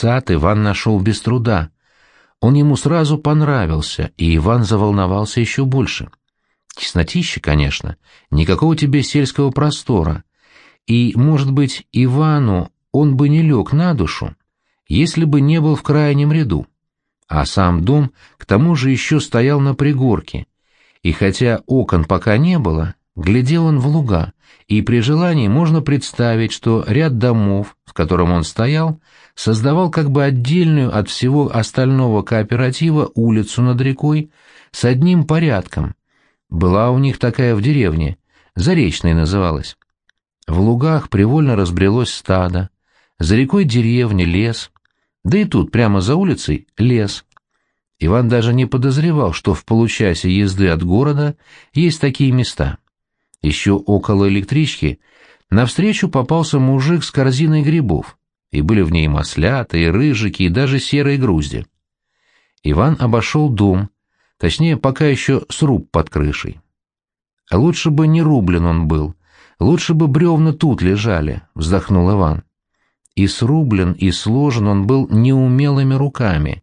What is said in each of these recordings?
Сад Иван нашел без труда. Он ему сразу понравился, и Иван заволновался еще больше. Теснотища, конечно, никакого тебе сельского простора. И, может быть, Ивану он бы не лег на душу, если бы не был в крайнем ряду. А сам дом, к тому же, еще стоял на пригорке, и хотя окон пока не было, глядел он в луга, и при желании можно представить, что ряд домов, в котором он стоял, создавал как бы отдельную от всего остального кооператива улицу над рекой с одним порядком. Была у них такая в деревне, Заречной называлась. В лугах привольно разбрелось стадо, за рекой деревня, лес, да и тут, прямо за улицей, лес. Иван даже не подозревал, что в получасе езды от города есть такие места. Еще около электрички навстречу попался мужик с корзиной грибов, и были в ней маслята, и рыжики, и даже серые грузди. Иван обошел дом, точнее, пока еще сруб под крышей. Лучше бы не рублен он был, лучше бы бревна тут лежали, вздохнул Иван. И срублен, и сложен он был неумелыми руками,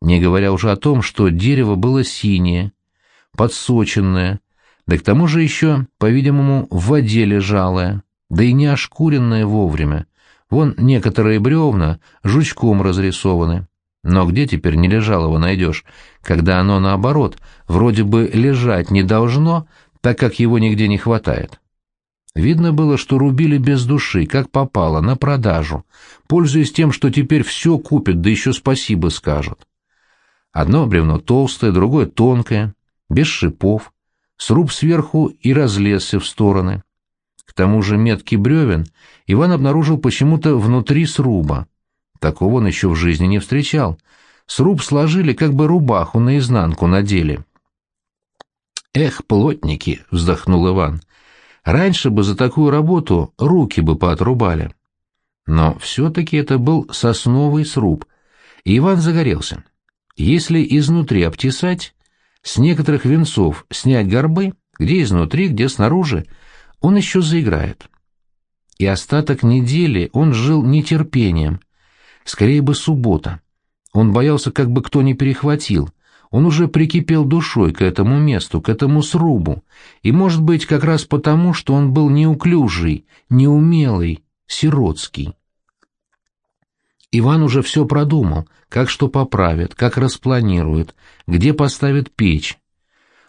не говоря уже о том, что дерево было синее, подсоченное, да к тому же еще, по-видимому, в воде лежалое, да и не ошкуренное вовремя. Вон некоторые бревна жучком разрисованы. Но где теперь не лежалого найдешь, когда оно, наоборот, вроде бы лежать не должно, так как его нигде не хватает? Видно было, что рубили без души, как попало, на продажу, пользуясь тем, что теперь все купят, да еще спасибо скажут. Одно бревно толстое, другое тонкое, без шипов, сруб сверху и разлезся в стороны. К тому же метки бревен Иван обнаружил почему-то внутри сруба. Такого он еще в жизни не встречал. Сруб сложили, как бы рубаху наизнанку надели. «Эх, плотники!» — вздохнул Иван. «Раньше бы за такую работу руки бы поотрубали». Но все-таки это был сосновый сруб, и Иван загорелся. Если изнутри обтесать, с некоторых венцов снять горбы, где изнутри, где снаружи, он еще заиграет. И остаток недели он жил нетерпением. Скорее бы суббота. Он боялся, как бы кто ни перехватил. Он уже прикипел душой к этому месту, к этому срубу. И, может быть, как раз потому, что он был неуклюжий, неумелый, сиротский. Иван уже все продумал, как что поправит, как распланирует, где поставит печь.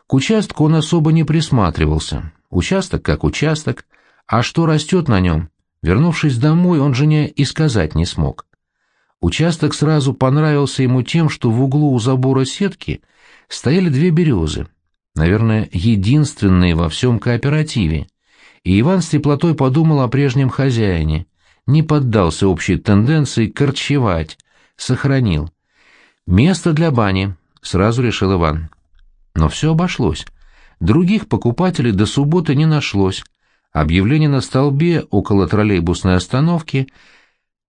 К участку он особо не присматривался. Участок как участок, а что растет на нем, вернувшись домой, он жене и сказать не смог. Участок сразу понравился ему тем, что в углу у забора сетки стояли две березы, наверное, единственные во всем кооперативе, и Иван с теплотой подумал о прежнем хозяине — не поддался общей тенденции корчевать, сохранил. «Место для бани», — сразу решил Иван. Но все обошлось. Других покупателей до субботы не нашлось. Объявление на столбе около троллейбусной остановки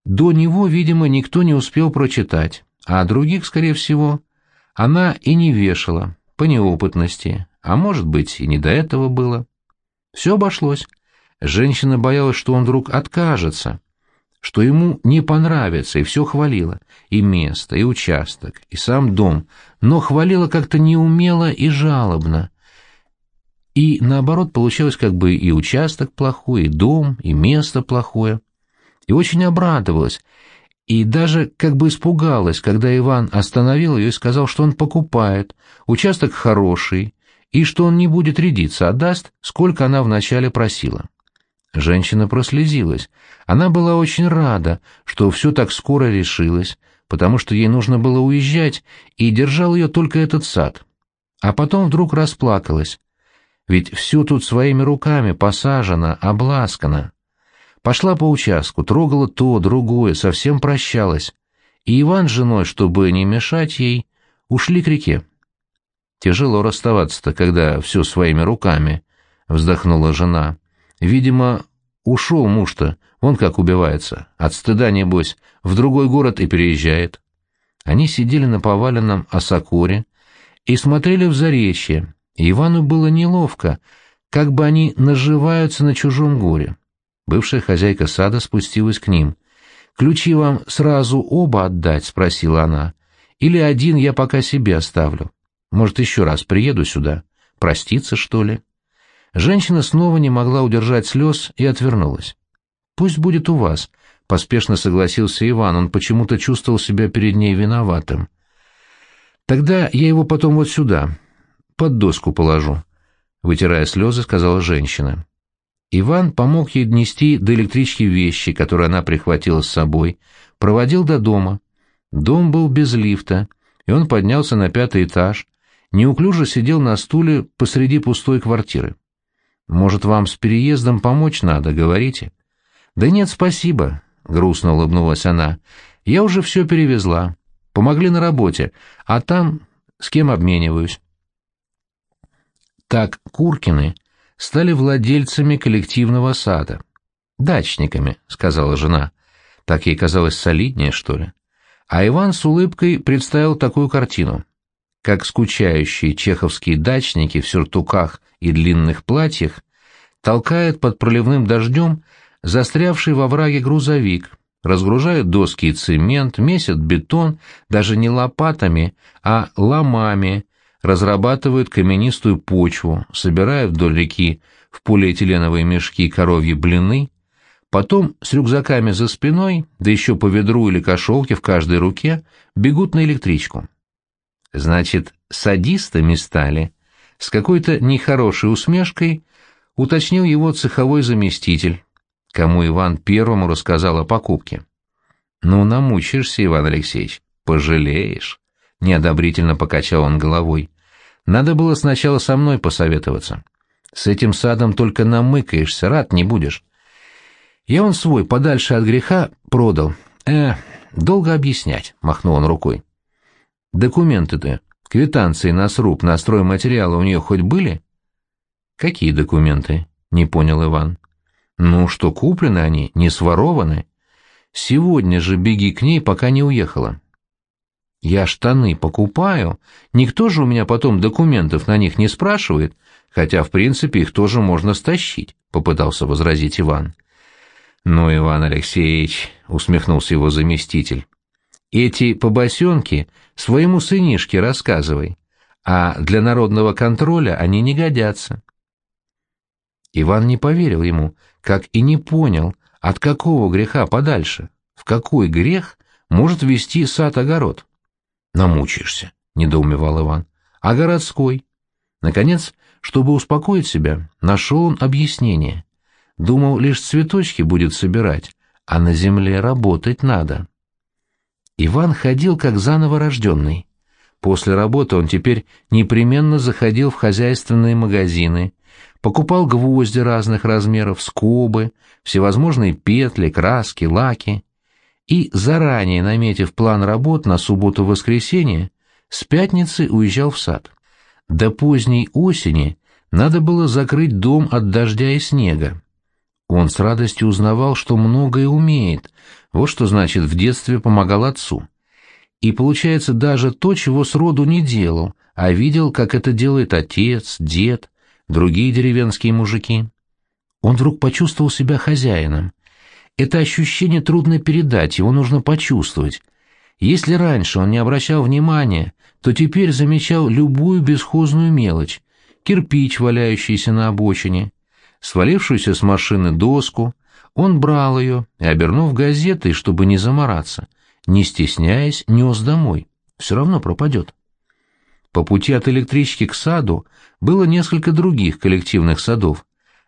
до него, видимо, никто не успел прочитать, а других, скорее всего, она и не вешала, по неопытности, а может быть, и не до этого было. Все обошлось. Женщина боялась, что он вдруг откажется, что ему не понравится, и все хвалила, и место, и участок, и сам дом, но хвалила как-то неумело и жалобно. И наоборот получалось как бы и участок плохой, и дом, и место плохое. И очень обрадовалась, и даже как бы испугалась, когда Иван остановил ее и сказал, что он покупает, участок хороший, и что он не будет рядиться, а даст, сколько она вначале просила. Женщина прослезилась. Она была очень рада, что все так скоро решилось, потому что ей нужно было уезжать, и держал ее только этот сад. А потом вдруг расплакалась. Ведь все тут своими руками посажено, обласкано. Пошла по участку, трогала то, другое, совсем прощалась. И Иван с женой, чтобы не мешать ей, ушли к реке. Тяжело расставаться-то, когда все своими руками, — вздохнула жена. Видимо, ушел муж-то, он как убивается. От стыда, небось, в другой город и переезжает. Они сидели на поваленном осокоре и смотрели в заречье, Ивану было неловко, как бы они наживаются на чужом горе. Бывшая хозяйка сада спустилась к ним. Ключи вам сразу оба отдать?» — спросила она. «Или один я пока себе оставлю? Может, еще раз приеду сюда? Проститься, что ли?» Женщина снова не могла удержать слез и отвернулась. «Пусть будет у вас», — поспешно согласился Иван, он почему-то чувствовал себя перед ней виноватым. «Тогда я его потом вот сюда, под доску положу», — вытирая слезы, сказала женщина. Иван помог ей днести до электрички вещи, которые она прихватила с собой, проводил до дома. Дом был без лифта, и он поднялся на пятый этаж, неуклюже сидел на стуле посреди пустой квартиры. «Может, вам с переездом помочь надо, говорите?» «Да нет, спасибо», — грустно улыбнулась она. «Я уже все перевезла. Помогли на работе, а там с кем обмениваюсь». Так Куркины стали владельцами коллективного сада. «Дачниками», — сказала жена. Так ей казалось солиднее, что ли. А Иван с улыбкой представил такую картину. Как скучающие чеховские дачники в сюртуках и длинных платьях толкают под проливным дождем застрявший во враге грузовик, разгружают доски и цемент, месят бетон даже не лопатами, а ломами, разрабатывают каменистую почву, собирают вдоль реки в полиэтиленовые мешки коровьи блины, потом с рюкзаками за спиной, да еще по ведру или кошелке в каждой руке, бегут на электричку. Значит, садистами стали. С какой-то нехорошей усмешкой уточнил его цеховой заместитель, кому Иван первому рассказал о покупке. «Ну, намучишься, Иван Алексеевич, пожалеешь», — неодобрительно покачал он головой. «Надо было сначала со мной посоветоваться. С этим садом только намыкаешься, рад не будешь. Я он свой, подальше от греха, продал. Э, долго объяснять», — махнул он рукой. «Документы-то, квитанции на сруб, на стройматериалы у нее хоть были?» «Какие документы?» — не понял Иван. «Ну, что куплены они, не сворованы. Сегодня же беги к ней, пока не уехала». «Я штаны покупаю, никто же у меня потом документов на них не спрашивает, хотя, в принципе, их тоже можно стащить», — попытался возразить Иван. «Ну, Иван Алексеевич», — усмехнулся его заместитель, — «эти побосенки своему сынишке рассказывай, а для народного контроля они не годятся». Иван не поверил ему, как и не понял, от какого греха подальше, в какой грех может вести сад-огород. «Намучаешься», — недоумевал Иван. «А городской?» Наконец, чтобы успокоить себя, нашел он объяснение. Думал, лишь цветочки будет собирать, а на земле работать надо. Иван ходил как заново рожденный. После работы он теперь непременно заходил в хозяйственные магазины, покупал гвозди разных размеров, скобы, всевозможные петли, краски, лаки. И, заранее наметив план работ на субботу-воскресенье, с пятницы уезжал в сад. До поздней осени надо было закрыть дом от дождя и снега. Он с радостью узнавал, что многое умеет, вот что значит в детстве помогал отцу. И получается даже то, чего сроду не делал, а видел, как это делает отец, дед, другие деревенские мужики. Он вдруг почувствовал себя хозяином. Это ощущение трудно передать, его нужно почувствовать. Если раньше он не обращал внимания, то теперь замечал любую бесхозную мелочь. Кирпич, валяющийся на обочине, свалившуюся с машины доску. Он брал ее и, обернув газетой, чтобы не замораться, не стесняясь, нес домой. Все равно пропадет. По пути от электрички к саду было несколько других коллективных садов.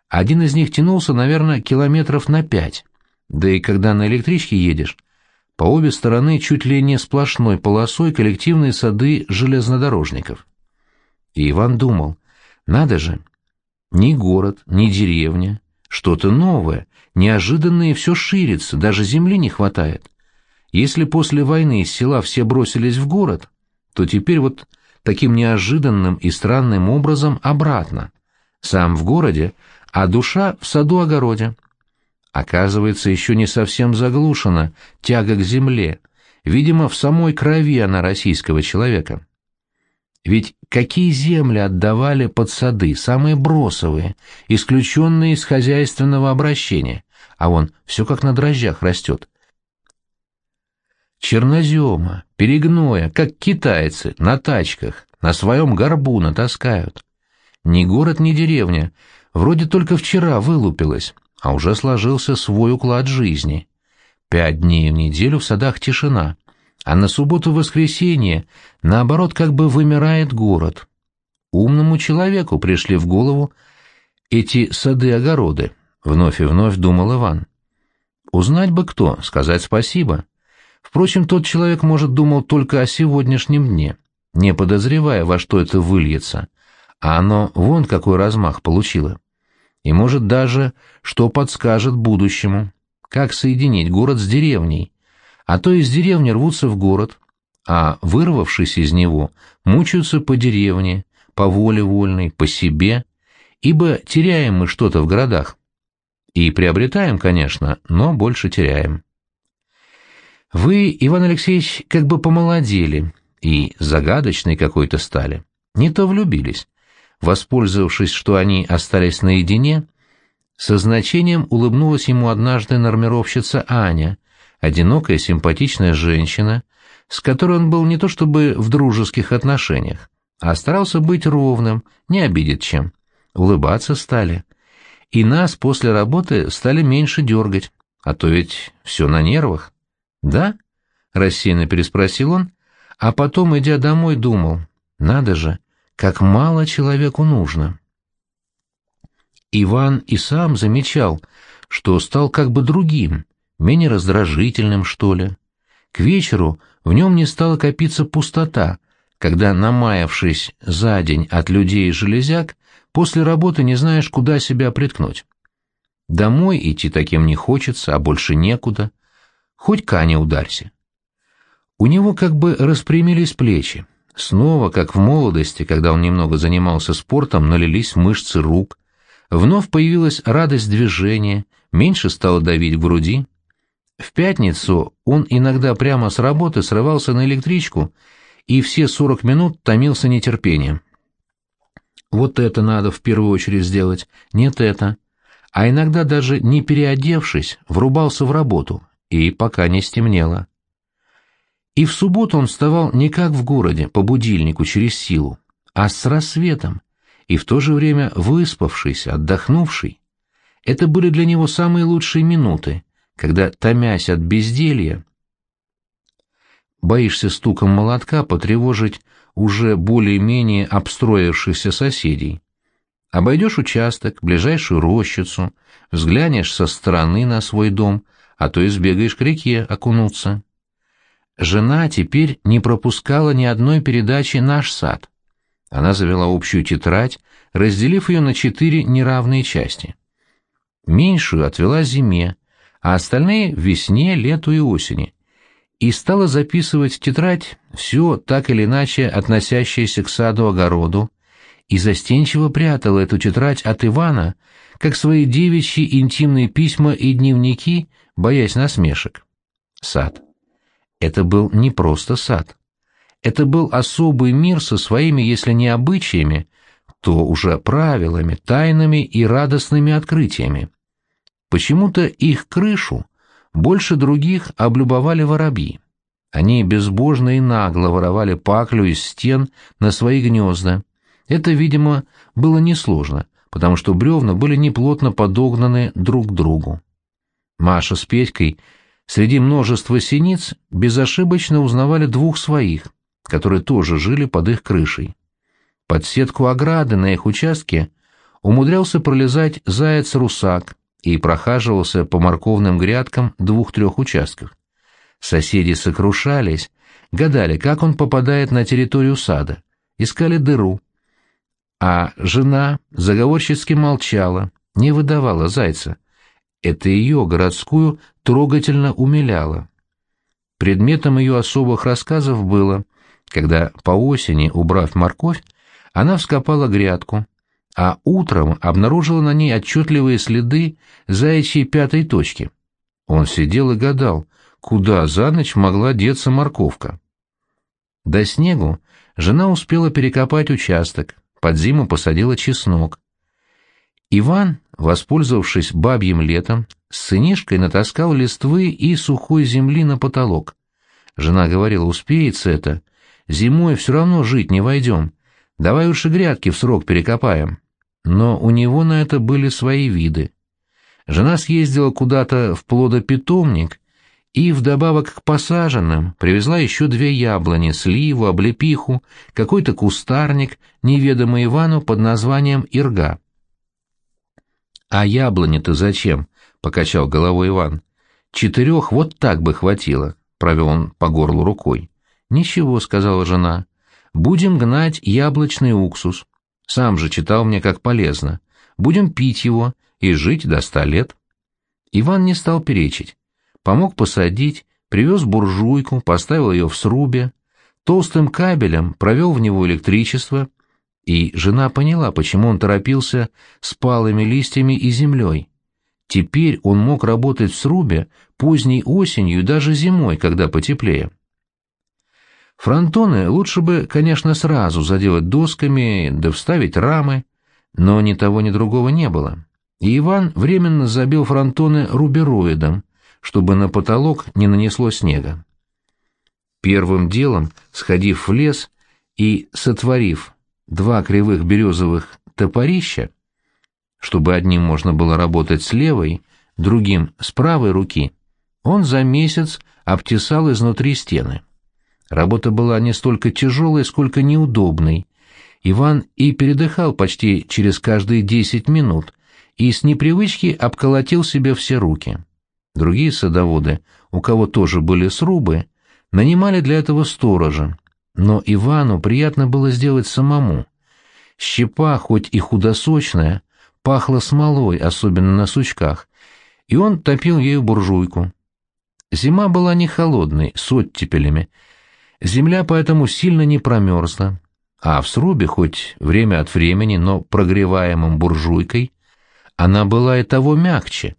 Один из них тянулся, наверное, километров на пять. Да и когда на электричке едешь, по обе стороны чуть ли не сплошной полосой коллективные сады железнодорожников. И Иван думал, надо же, ни город, ни деревня, что-то новое, неожиданное и все ширится, даже земли не хватает. Если после войны из села все бросились в город, то теперь вот таким неожиданным и странным образом обратно. Сам в городе, а душа в саду-огороде. Оказывается, еще не совсем заглушена тяга к земле, видимо, в самой крови она российского человека. Ведь какие земли отдавали под сады, самые бросовые, исключенные из хозяйственного обращения, а вон все как на дрожжах растет. чернозема, перегноя, как китайцы, на тачках, на своем горбу натаскают. Ни город, ни деревня, вроде только вчера вылупилась, а уже сложился свой уклад жизни. Пять дней в неделю в садах тишина, а на субботу-воскресенье, наоборот, как бы вымирает город. Умному человеку пришли в голову эти сады-огороды, вновь и вновь думал Иван. Узнать бы кто, сказать спасибо. Впрочем, тот человек, может, думал только о сегодняшнем дне, не подозревая, во что это выльется, а оно вон какой размах получило. И, может, даже, что подскажет будущему, как соединить город с деревней, а то из деревни рвутся в город, а, вырвавшись из него, мучаются по деревне, по воле вольной, по себе, ибо теряем мы что-то в городах. И приобретаем, конечно, но больше теряем. Вы, Иван Алексеевич, как бы помолодели и загадочный какой-то стали. Не то влюбились. Воспользовавшись, что они остались наедине, со значением улыбнулась ему однажды нормировщица Аня, одинокая симпатичная женщина, с которой он был не то чтобы в дружеских отношениях, а старался быть ровным, не обидеть чем. Улыбаться стали и нас после работы стали меньше дергать, а то ведь все на нервах. «Да?» — рассеянно переспросил он, а потом, идя домой, думал, «Надо же, как мало человеку нужно». Иван и сам замечал, что стал как бы другим, менее раздражительным, что ли. К вечеру в нем не стала копиться пустота, когда, намаявшись за день от людей и железяк, После работы не знаешь, куда себя приткнуть. Домой идти таким не хочется, а больше некуда. Хоть Каня ударься. У него как бы распрямились плечи. Снова, как в молодости, когда он немного занимался спортом, налились мышцы рук. Вновь появилась радость движения, меньше стало давить в груди. В пятницу он иногда прямо с работы срывался на электричку и все сорок минут томился нетерпением. Вот это надо в первую очередь сделать, нет это. А иногда даже не переодевшись, врубался в работу, и пока не стемнело. И в субботу он вставал не как в городе, по будильнику, через силу, а с рассветом, и в то же время выспавшийся, отдохнувший. Это были для него самые лучшие минуты, когда, томясь от безделья, боишься стуком молотка потревожить уже более-менее обстроившихся соседей. Обойдешь участок, ближайшую рощицу, взглянешь со стороны на свой дом, а то и сбегаешь к реке окунуться. Жена теперь не пропускала ни одной передачи «Наш сад». Она завела общую тетрадь, разделив ее на четыре неравные части. Меньшую отвела зиме, а остальные — весне, лету и осени, и стала записывать в тетрадь все так или иначе относящееся к саду-огороду, и застенчиво прятала эту тетрадь от Ивана, как свои девичьи интимные письма и дневники, боясь насмешек. Сад. Это был не просто сад. Это был особый мир со своими, если не обычаями, то уже правилами, тайнами и радостными открытиями. Почему-то их крышу больше других облюбовали воробьи. Они безбожно и нагло воровали паклю из стен на свои гнезда. Это, видимо, было несложно, потому что бревна были неплотно подогнаны друг к другу. Маша с Петькой среди множества синиц безошибочно узнавали двух своих, которые тоже жили под их крышей. Под сетку ограды на их участке умудрялся пролезать заяц-русак, и прохаживался по морковным грядкам двух-трех участков. Соседи сокрушались, гадали, как он попадает на территорию сада, искали дыру. А жена заговорчески молчала, не выдавала зайца. Это ее, городскую, трогательно умиляло. Предметом ее особых рассказов было, когда по осени, убрав морковь, она вскопала грядку, а утром обнаружила на ней отчетливые следы заячьей пятой точки. Он сидел и гадал, куда за ночь могла деться морковка. До снегу жена успела перекопать участок, под зиму посадила чеснок. Иван, воспользовавшись бабьим летом, с сынишкой натаскал листвы и сухой земли на потолок. Жена говорила, успеется это. Зимой все равно жить не войдем. Давай лучше грядки в срок перекопаем. Но у него на это были свои виды. Жена съездила куда-то в плодопитомник и вдобавок к посаженным привезла еще две яблони, сливу, облепиху, какой-то кустарник, неведомый Ивану под названием Ирга. «А яблони-то зачем?» — покачал головой Иван. «Четырех вот так бы хватило», — провел он по горлу рукой. «Ничего», — сказала жена. «Будем гнать яблочный уксус. Сам же читал мне, как полезно. Будем пить его и жить до ста лет». Иван не стал перечить. Помог посадить, привез буржуйку, поставил ее в срубе, толстым кабелем провел в него электричество — и жена поняла, почему он торопился с палыми листьями и землей. Теперь он мог работать в срубе поздней осенью даже зимой, когда потеплее. Фронтоны лучше бы, конечно, сразу заделать досками, да вставить рамы, но ни того, ни другого не было. И Иван временно забил фронтоны рубероидом, чтобы на потолок не нанесло снега. Первым делом, сходив в лес и сотворив два кривых березовых топорища, чтобы одним можно было работать с левой, другим — с правой руки, он за месяц обтесал изнутри стены. Работа была не столько тяжелой, сколько неудобной. Иван и передыхал почти через каждые десять минут и с непривычки обколотил себе все руки. Другие садоводы, у кого тоже были срубы, нанимали для этого сторожа, но Ивану приятно было сделать самому. Щепа, хоть и худосочная, пахла смолой, особенно на сучках, и он топил ею буржуйку. Зима была не холодной, с оттепелями. Земля поэтому сильно не промерзла, а в срубе, хоть время от времени, но прогреваемым буржуйкой, она была и того мягче.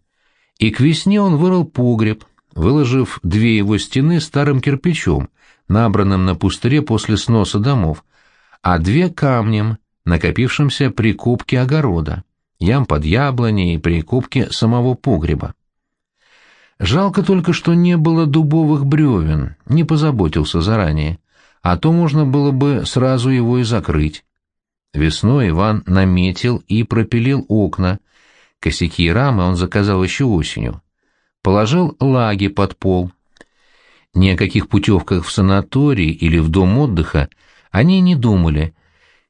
И к весне он вырыл погреб, выложив две его стены старым кирпичом, набранным на пустыре после сноса домов, а две камнем, накопившимся при кубке огорода, ям под яблони и при кубке самого погреба. Жалко только, что не было дубовых бревен, не позаботился заранее, а то можно было бы сразу его и закрыть. Весной Иван наметил и пропилил окна, косяки и рамы он заказал еще осенью. Положил лаги под пол, ни о каких путевках в санаторий или в дом отдыха они не думали.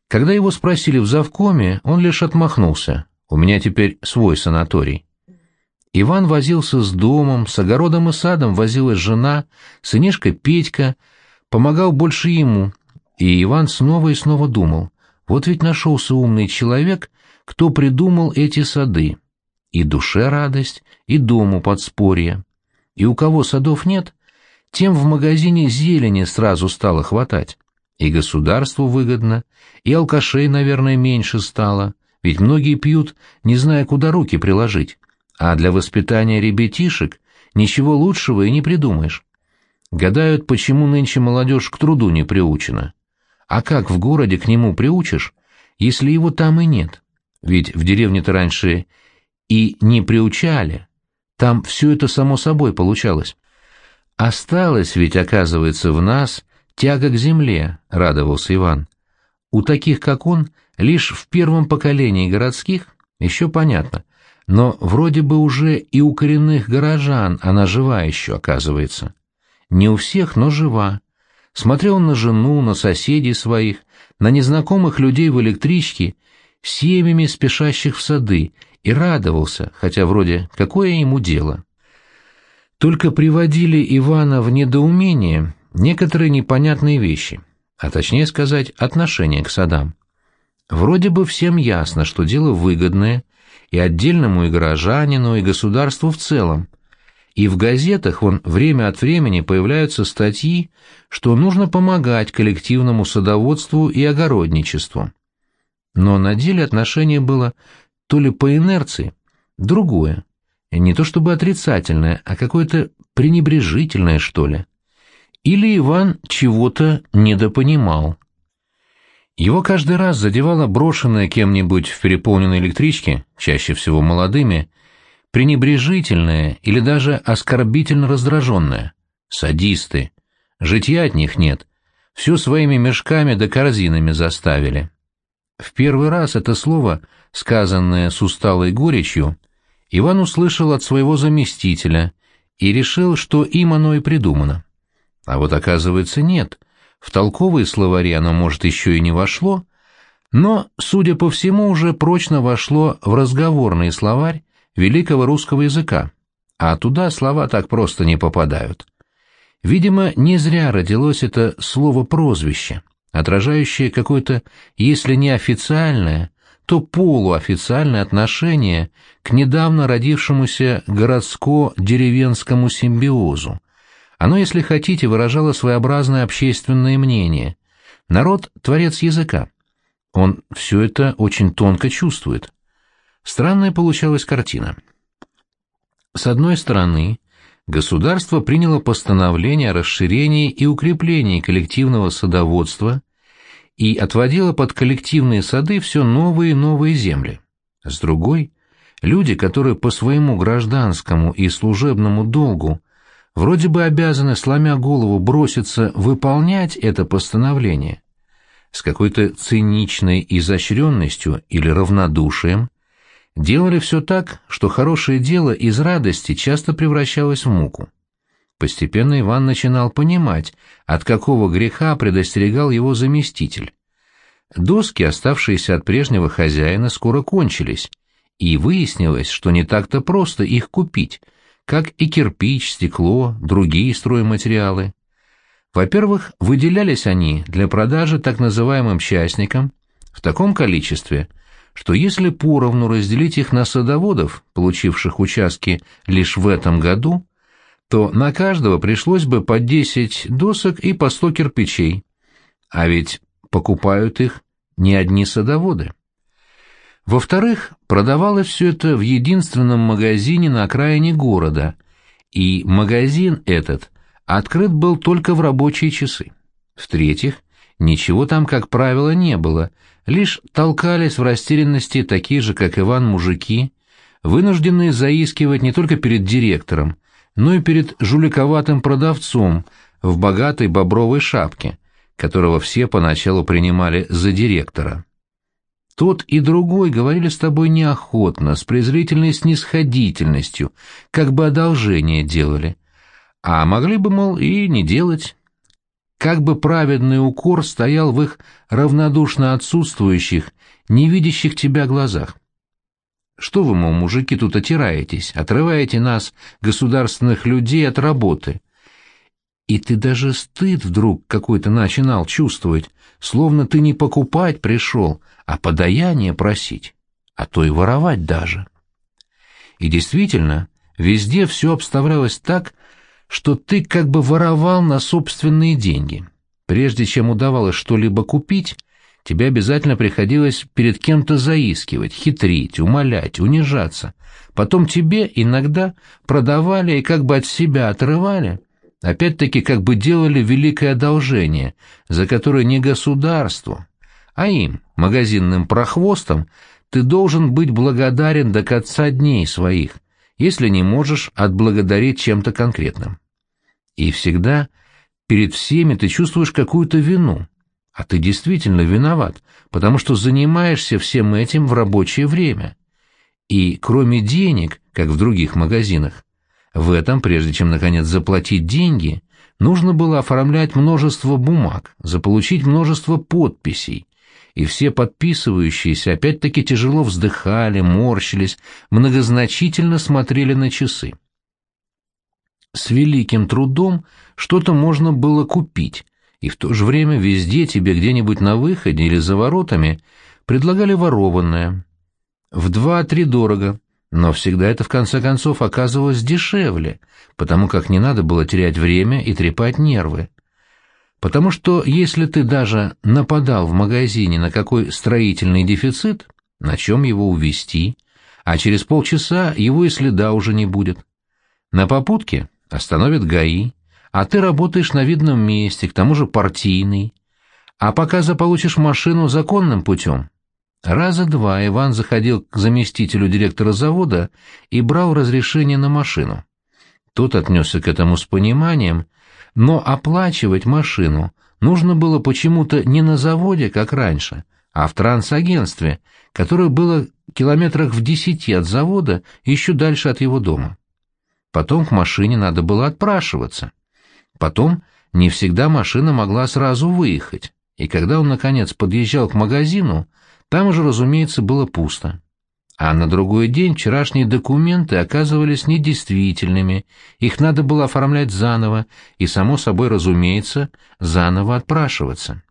Когда его спросили в завкоме, он лишь отмахнулся. «У меня теперь свой санаторий». Иван возился с домом, с огородом и садом возилась жена, сынишка Петька, помогал больше ему, и Иван снова и снова думал, вот ведь нашелся умный человек, кто придумал эти сады. И душе радость, и дому подспорье. И у кого садов нет, тем в магазине зелени сразу стало хватать. И государству выгодно, и алкашей, наверное, меньше стало, ведь многие пьют, не зная, куда руки приложить. А для воспитания ребятишек ничего лучшего и не придумаешь. Гадают, почему нынче молодежь к труду не приучена. А как в городе к нему приучишь, если его там и нет? Ведь в деревне-то раньше и не приучали. Там все это само собой получалось. Осталось ведь, оказывается, в нас тяга к земле, радовался Иван. У таких, как он, лишь в первом поколении городских, еще понятно, но вроде бы уже и у коренных горожан она жива еще, оказывается. Не у всех, но жива. Смотрел на жену, на соседей своих, на незнакомых людей в электричке, семьями спешащих в сады, и радовался, хотя вроде какое ему дело только приводили Ивана в недоумение некоторые непонятные вещи, а точнее сказать, отношение к садам. Вроде бы всем ясно, что дело выгодное и отдельному и горожанину, и государству в целом. И в газетах вон время от времени появляются статьи, что нужно помогать коллективному садоводству и огородничеству. Но на деле отношение было то ли по инерции, другое не то чтобы отрицательное, а какое-то пренебрежительное, что ли. Или Иван чего-то недопонимал. Его каждый раз задевала брошенная кем-нибудь в переполненной электричке, чаще всего молодыми, пренебрежительное или даже оскорбительно раздраженное. Садисты. Житья от них нет. Все своими мешками да корзинами заставили. В первый раз это слово, сказанное с усталой горечью, Иван услышал от своего заместителя и решил, что им оно и придумано. А вот оказывается нет. В толковые словари оно, может, еще и не вошло, но, судя по всему, уже прочно вошло в разговорный словарь великого русского языка, а туда слова так просто не попадают. Видимо, не зря родилось это слово-прозвище, отражающее какое-то, если не официальное, то полуофициальное отношение к недавно родившемуся городско-деревенскому симбиозу. Оно, если хотите, выражало своеобразное общественное мнение. Народ – творец языка. Он все это очень тонко чувствует. Странная получалась картина. С одной стороны, государство приняло постановление о расширении и укреплении коллективного садоводства и отводило под коллективные сады все новые и новые земли. С другой, люди, которые по своему гражданскому и служебному долгу вроде бы обязаны, сломя голову, броситься выполнять это постановление, с какой-то циничной изощренностью или равнодушием, делали все так, что хорошее дело из радости часто превращалось в муку. Постепенно Иван начинал понимать, от какого греха предостерегал его заместитель. Доски, оставшиеся от прежнего хозяина, скоро кончились, и выяснилось, что не так-то просто их купить, как и кирпич, стекло, другие стройматериалы. Во-первых, выделялись они для продажи так называемым частникам в таком количестве, что если поровну разделить их на садоводов, получивших участки лишь в этом году, то на каждого пришлось бы по 10 досок и по 100 кирпичей. А ведь покупают их не одни садоводы. Во-вторых, продавалось все это в единственном магазине на окраине города, и магазин этот открыт был только в рабочие часы. В-третьих, ничего там, как правило, не было, лишь толкались в растерянности такие же, как Иван, мужики, вынужденные заискивать не только перед директором, но и перед жуликоватым продавцом в богатой бобровой шапке, которого все поначалу принимали за директора. Тот и другой говорили с тобой неохотно, с презрительной снисходительностью, как бы одолжение делали. А могли бы, мол, и не делать. Как бы праведный укор стоял в их равнодушно отсутствующих, не видящих тебя глазах. Что вы, мол, мужики, тут отираетесь, отрываете нас, государственных людей, от работы? И ты даже стыд вдруг какой-то начинал чувствовать, словно ты не покупать пришел, а подаяние просить, а то и воровать даже. И действительно, везде все обставлялось так, что ты как бы воровал на собственные деньги. Прежде чем удавалось что-либо купить, тебе обязательно приходилось перед кем-то заискивать, хитрить, умолять, унижаться. Потом тебе иногда продавали и как бы от себя отрывали, опять-таки как бы делали великое одолжение, за которое не государству, а им, магазинным прохвостам, ты должен быть благодарен до конца дней своих, если не можешь отблагодарить чем-то конкретным. И всегда перед всеми ты чувствуешь какую-то вину, а ты действительно виноват, потому что занимаешься всем этим в рабочее время. И кроме денег, как в других магазинах, в этом, прежде чем, наконец, заплатить деньги, нужно было оформлять множество бумаг, заполучить множество подписей, и все подписывающиеся опять-таки тяжело вздыхали, морщились, многозначительно смотрели на часы. С великим трудом что-то можно было купить, и в то же время везде тебе где-нибудь на выходе или за воротами предлагали ворованное. В два-три дорого, но всегда это в конце концов оказывалось дешевле, потому как не надо было терять время и трепать нервы. Потому что если ты даже нападал в магазине на какой строительный дефицит, на чем его увезти, а через полчаса его и следа уже не будет. На попутке остановят ГАИ, а ты работаешь на видном месте, к тому же партийный, а пока заполучишь машину законным путем, Раза два Иван заходил к заместителю директора завода и брал разрешение на машину. Тот отнесся к этому с пониманием, Но оплачивать машину нужно было почему-то не на заводе, как раньше, а в трансагентстве, которое было километрах в десяти от завода еще дальше от его дома. Потом к машине надо было отпрашиваться. Потом не всегда машина могла сразу выехать, и когда он, наконец, подъезжал к магазину, там уже, разумеется, было пусто. А на другой день вчерашние документы оказывались недействительными, их надо было оформлять заново и, само собой разумеется, заново отпрашиваться.